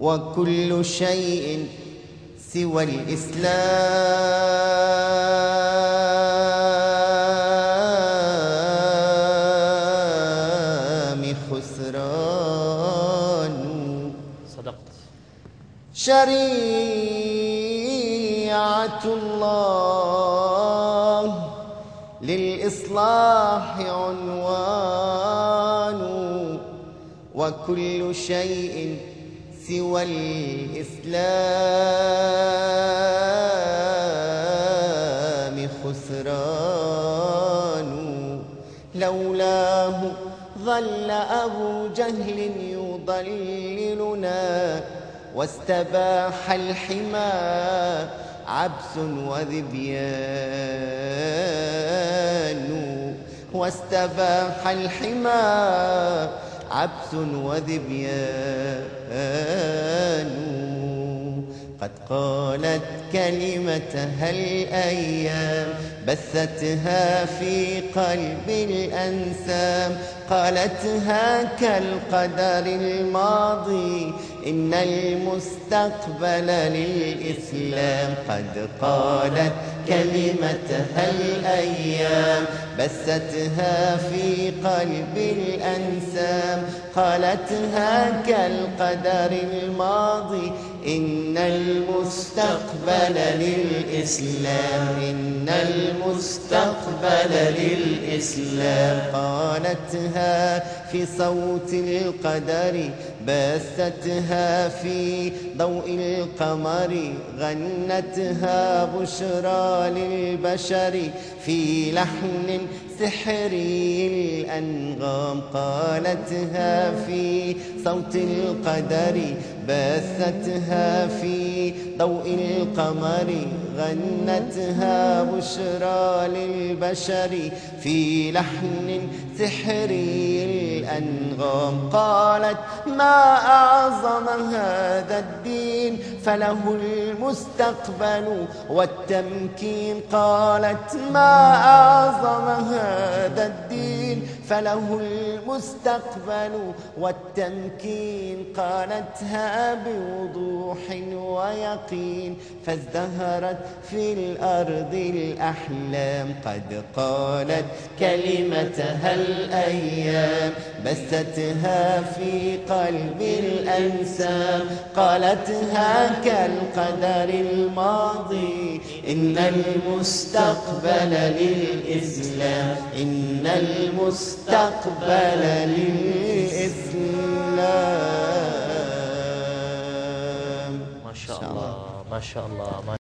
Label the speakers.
Speaker 1: وكل شيء سوى الإسلام خسران
Speaker 2: صدقت.
Speaker 1: شريعة الله للإصلاح عنوان. وكل شيء سوى الإسلام خسران. لولاه ظل أبو جهل يضللنا واستباح الحمى عبس وذبيان. واستباح الحمى عبس وذبيان. قد قالت كلمتها الأيام بثتها في قلب الأنسام قالتها كالقدر الماضي إن المستقبل للإسلام قد قالت كلمتها الأيام بثتها في قلب الأنسام قالتها كالقدر الماضي إن المستقبل للإسلام إن المستقبل للإسلام. قالتها في صوت القدر بثتها في ضوء القمر غنتها بشرى للبشر في لحن سحري الأنغام. قالتها في صوت القدر بثتها في ضوء القمر غنتها بشرى للبشر في لحن سحري الأنغام. قالت ما أعظم هذا الدين؟ فله المستقبل والتمكين. قالت ما أعظم هذا الدين؟ فله المستقبل والتمكين قالتها بوضوح ويقين فازدهرت في الأرض الأحلام قد قالت كلمتها الأيام بستها في قلب الأنسام قالتها كالقدر الماضي إن المستقبل للإسلام. إن المستقبل للإسلام.
Speaker 2: ما شاء الله ما شاء الله